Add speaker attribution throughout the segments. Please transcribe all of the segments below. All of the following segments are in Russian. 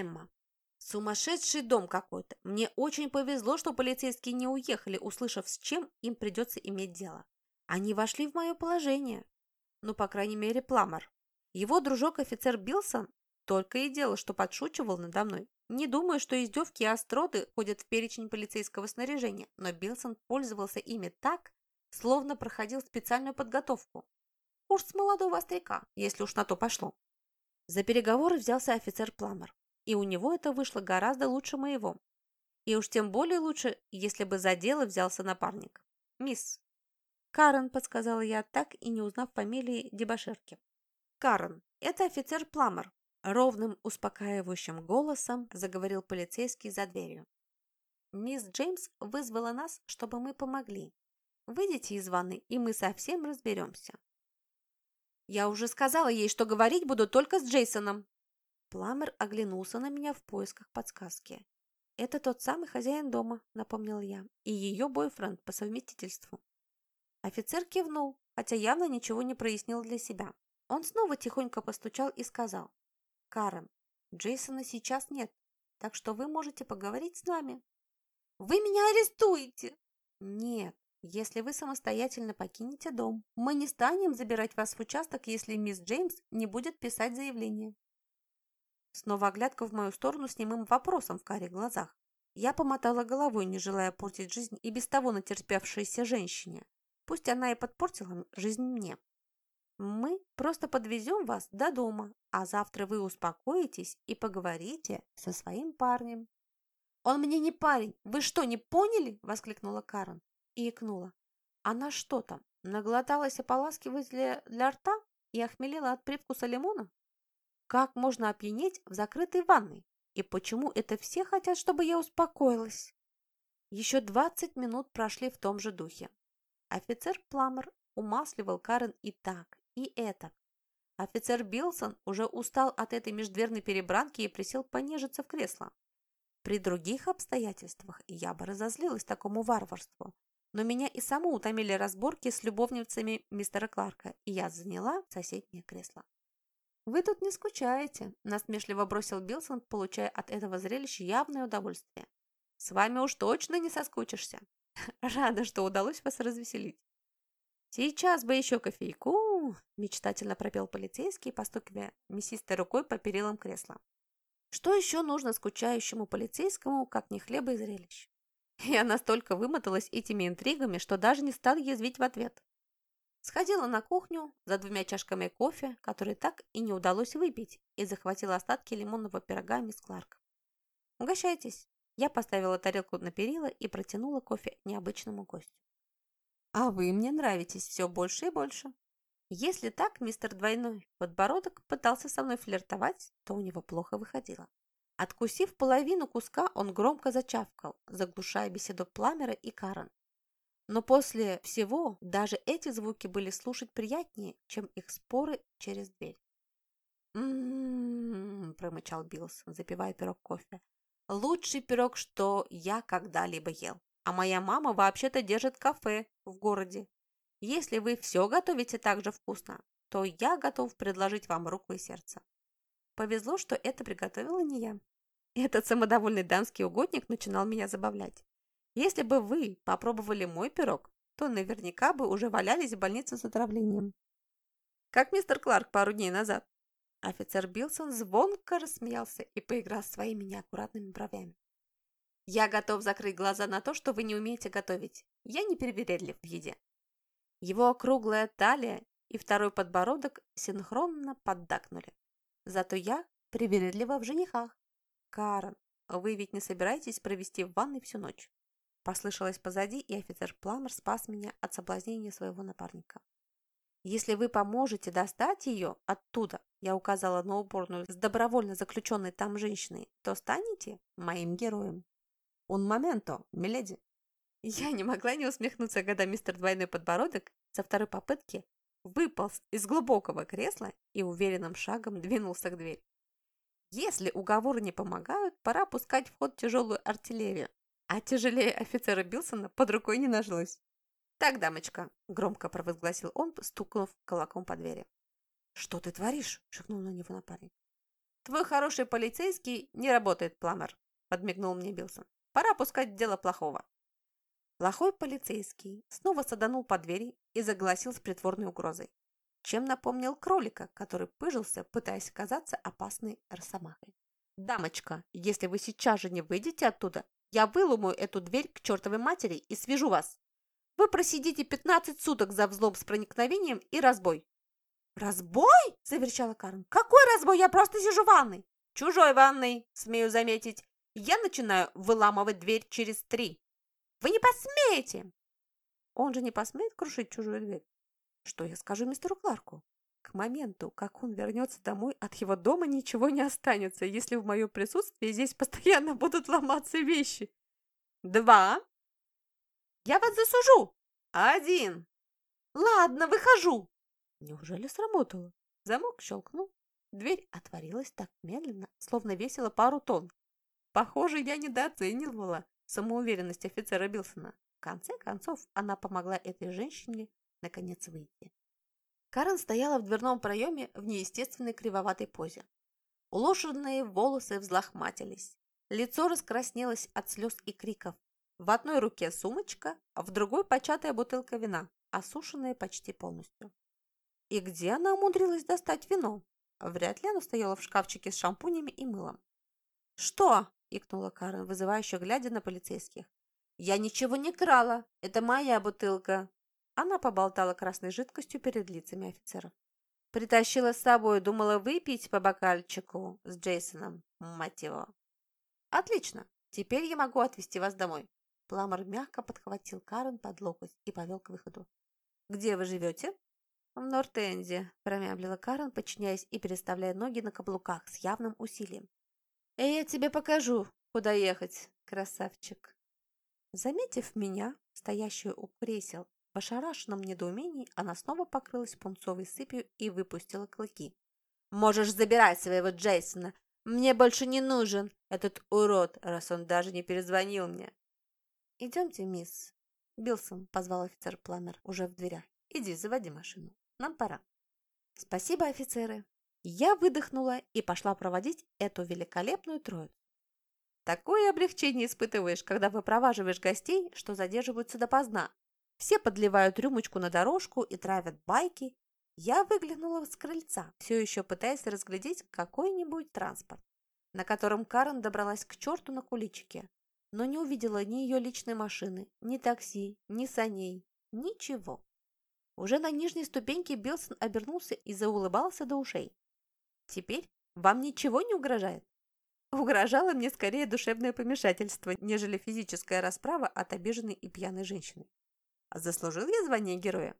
Speaker 1: Эмма. Сумасшедший дом какой-то. Мне очень повезло, что полицейские не уехали, услышав, с чем им придется иметь дело. Они вошли в мое положение. Ну, по крайней мере, Пламер. Его дружок-офицер Билсон только и делал, что подшучивал надо мной. Не думаю, что издевки и остроты ходят в перечень полицейского снаряжения, но Билсон пользовался ими так, словно проходил специальную подготовку. Курс молодого остряка, если уж на то пошло. За переговоры взялся офицер Пламер, и у него это вышло гораздо лучше моего. И уж тем более лучше, если бы за дело взялся напарник. «Мисс». «Карен», — подсказала я, так и не узнав фамилии дебоширки. «Карен, это офицер Пламер», — ровным, успокаивающим голосом заговорил полицейский за дверью. «Мисс Джеймс вызвала нас, чтобы мы помогли. Выйдите из ванны, и мы совсем разберемся. Я уже сказала ей, что говорить буду только с Джейсоном. Пламер оглянулся на меня в поисках подсказки. Это тот самый хозяин дома, напомнил я, и ее бойфренд по совместительству. Офицер кивнул, хотя явно ничего не прояснил для себя. Он снова тихонько постучал и сказал. «Карен, Джейсона сейчас нет, так что вы можете поговорить с нами». «Вы меня арестуете!» «Нет, если вы самостоятельно покинете дом, мы не станем забирать вас в участок, если мисс Джеймс не будет писать заявление. Снова оглядка в мою сторону с немым вопросом в карих глазах. Я помотала головой, не желая портить жизнь и без того натерпевшейся женщине. Пусть она и подпортила жизнь мне. Мы просто подвезем вас до дома, а завтра вы успокоитесь и поговорите со своим парнем. «Он мне не парень! Вы что, не поняли?» – воскликнула Карен и икнула. Она что там, наглоталась ополаскивателя для рта и охмелела от привкуса лимона? Как можно опьянеть в закрытой ванной? И почему это все хотят, чтобы я успокоилась? Еще двадцать минут прошли в том же духе. Офицер Пламер умасливал Карен и так, и это. Офицер Билсон уже устал от этой междверной перебранки и присел понежиться в кресло. При других обстоятельствах я бы разозлилась такому варварству, но меня и саму утомили разборки с любовницами мистера Кларка, и я заняла соседнее кресло. «Вы тут не скучаете», – насмешливо бросил Билсон, получая от этого зрелища явное удовольствие. «С вами уж точно не соскучишься. Рада, что удалось вас развеселить». «Сейчас бы еще кофейку!» – мечтательно пропел полицейский, постукивая мясистой рукой по перилам кресла. Что еще нужно скучающему полицейскому, как не хлеба и зрелищ? Я настолько вымоталась этими интригами, что даже не стал язвить в ответ. Сходила на кухню за двумя чашками кофе, которые так и не удалось выпить, и захватила остатки лимонного пирога мисс Кларк. «Угощайтесь!» Я поставила тарелку на перила и протянула кофе необычному гостю. «А вы мне нравитесь все больше и больше!» Если так мистер Двойной Подбородок пытался со мной флиртовать, то у него плохо выходило. Откусив половину куска, он громко зачавкал, заглушая беседу Пламера и Карен. Но после всего даже эти звуки были слушать приятнее, чем их споры через дверь. «М-м-м», промычал Биллс, запивая пирог кофе. «Лучший пирог, что я когда-либо ел. А моя мама вообще-то держит кафе в городе. Если вы все готовите так же вкусно, то я готов предложить вам руку и сердце. Повезло, что это приготовила не я. Этот самодовольный дамский угодник начинал меня забавлять. Если бы вы попробовали мой пирог, то наверняка бы уже валялись в больнице с отравлением. Как мистер Кларк пару дней назад. Офицер Билсон звонко рассмеялся и поиграл своими неаккуратными бровями. «Я готов закрыть глаза на то, что вы не умеете готовить. Я не привередлив в еде». Его округлая талия и второй подбородок синхронно поддакнули. Зато я привередлива в женихах. Карен, вы ведь не собираетесь провести в ванной всю ночь? Послышалось позади, и офицер Пламер спас меня от соблазнения своего напарника. Если вы поможете достать ее оттуда, я указала на уборную с добровольно заключенной там женщиной, то станете моим героем. Un моменто, миледи. Я не могла не усмехнуться, когда мистер Двойной Подбородок со второй попытки выполз из глубокого кресла и уверенным шагом двинулся к двери. Если уговоры не помогают, пора пускать в ход тяжелую артиллерию. А тяжелее офицера Билсона под рукой не нашлось. «Так, дамочка», – громко провозгласил он, стукнув кулаком по двери. «Что ты творишь?» – шикнул на него напарник. «Твой хороший полицейский не работает, Пламер», – подмигнул мне Билсон. «Пора пускать дело плохого». Плохой полицейский снова саданул по двери и загласил с притворной угрозой, чем напомнил кролика, который пыжился, пытаясь казаться опасной росомахой. «Дамочка, если вы сейчас же не выйдете оттуда, я выломаю эту дверь к чертовой матери и свяжу вас. Вы просидите 15 суток за взлом с проникновением и разбой. «Разбой?» – заверчала Карен. «Какой разбой? Я просто сижу в ванной!» «Чужой ванной, смею заметить. Я начинаю выламывать дверь через три. Вы не посмеете!» Он же не посмеет крушить чужую дверь. Что я скажу мистеру Кларку? К моменту, как он вернется домой, от его дома ничего не останется, если в моем присутствии здесь постоянно будут ломаться вещи. Два. Я вас засужу. Один. Ладно, выхожу. Неужели сработало? Замок щелкнул. Дверь отворилась так медленно, словно весила пару тонн. Похоже, я недооценивала самоуверенность офицера Билсона. В конце концов, она помогла этой женщине наконец выйти. Карен стояла в дверном проеме в неестественной кривоватой позе. Уложенные волосы взлохматились. Лицо раскраснелось от слез и криков. В одной руке сумочка, а в другой початая бутылка вина, осушенная почти полностью. И где она умудрилась достать вино? Вряд ли оно стояло в шкафчике с шампунями и мылом. «Что?» – икнула Карен, вызывающе глядя на полицейских. «Я ничего не крала. Это моя бутылка». Она поболтала красной жидкостью перед лицами офицеров. Притащила с собой, думала выпить по бокальчику с Джейсоном, мать. «Отлично. Теперь я могу отвезти вас домой». Пламер мягко подхватил Карен под локоть и повел к выходу. «Где вы живете?» «В Нортенде», – промямлила Карен, подчиняясь и переставляя ноги на каблуках с явным усилием. «И я тебе покажу, куда ехать, красавчик». Заметив меня, стоящую у кресел, в ошарашенном недоумении, она снова покрылась пунцовой сыпью и выпустила клыки. «Можешь забирать своего Джейсона! Мне больше не нужен этот урод, раз он даже не перезвонил мне!» «Идемте, мисс!» Билсон позвал офицер Пламер уже в дверях. «Иди, заводи машину». Нам пора. Спасибо, офицеры. Я выдохнула и пошла проводить эту великолепную троицу. Такое облегчение испытываешь, когда выпроваживаешь гостей, что задерживаются допоздна. Все подливают рюмочку на дорожку и травят байки. Я выглянула с крыльца, все еще пытаясь разглядеть какой-нибудь транспорт, на котором Карен добралась к черту на куличике, но не увидела ни ее личной машины, ни такси, ни саней, ничего. Уже на нижней ступеньке Билсон обернулся и заулыбался до ушей. «Теперь вам ничего не угрожает?» Угрожало мне скорее душевное помешательство, нежели физическая расправа от обиженной и пьяной женщины. Заслужил я звание героя?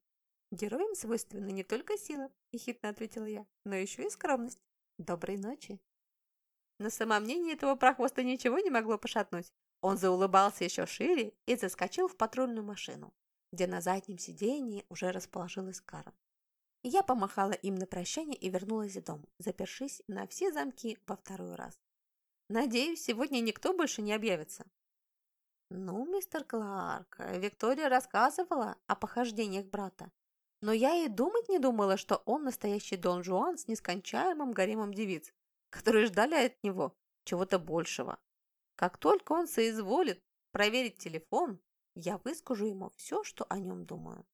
Speaker 1: Героям свойственна не только сила, ехидно ответила я, но еще и скромность. Доброй ночи. На самомнение этого прохвоста ничего не могло пошатнуть. Он заулыбался еще шире и заскочил в патрульную машину где на заднем сиденье уже расположилась Карен. Я помахала им на прощание и вернулась в дом, запершись на все замки во второй раз. Надеюсь, сегодня никто больше не объявится. Ну, мистер Кларк, Виктория рассказывала о похождениях брата, но я и думать не думала, что он настоящий Дон Жуан с нескончаемым гаремом девиц, которые ждали от него чего-то большего. Как только он соизволит проверить телефон, я выскажу ему все, что о нем думаю.